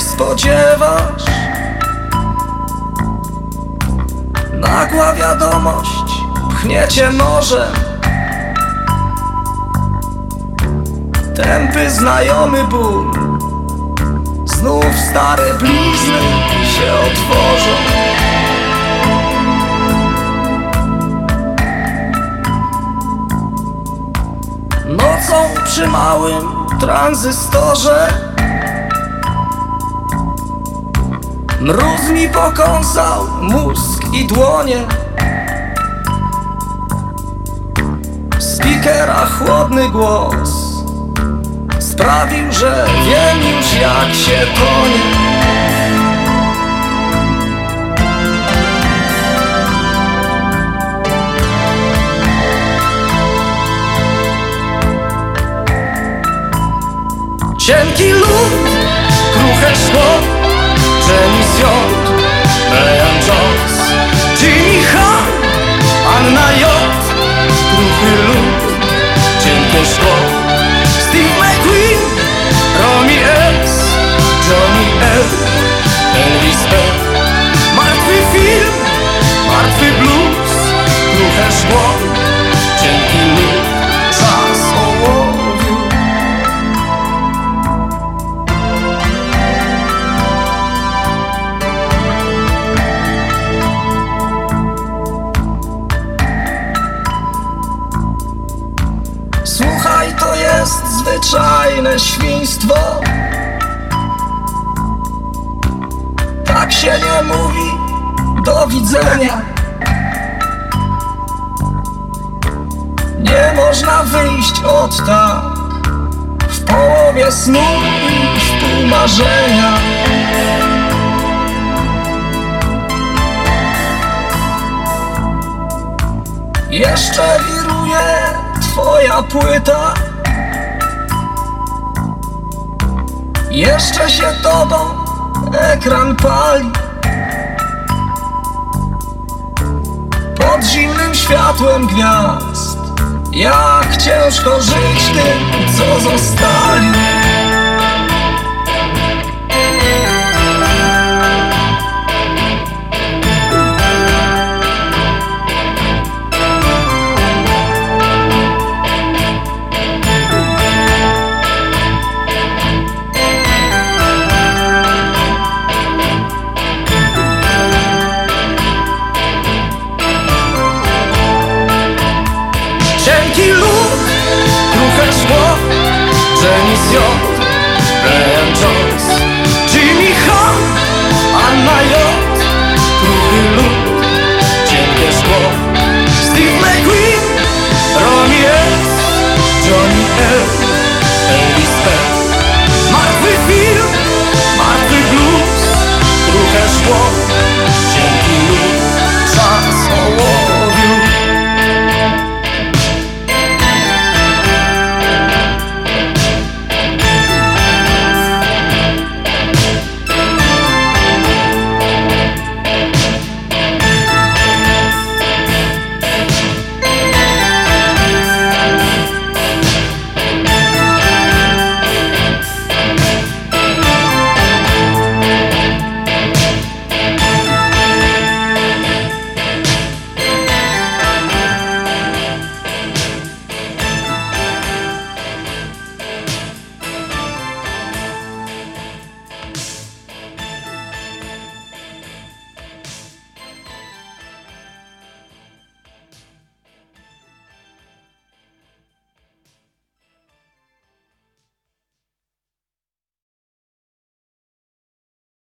spodziewasz? Nagła wiadomość pchnie cię nożem. Tępy znajomy ból. Znów stare blizny się otworzą. Nocą przy małym tranzystorze Mróz mi pokąsał mózg i dłonie. W speakera chłodny głos Sprawił, że wiem już jak się tonie Cienki lód, kruche jest zwyczajne świństwo. Tak się nie mówi. Do widzenia. Nie można wyjść od tak. W połowie snu i w pół marzenia Jeszcze wiruje twoja płyta Jeszcze się tobą ekran pali. Pod zimnym światłem gwiazd Jak ciężko żyć tym, co zostali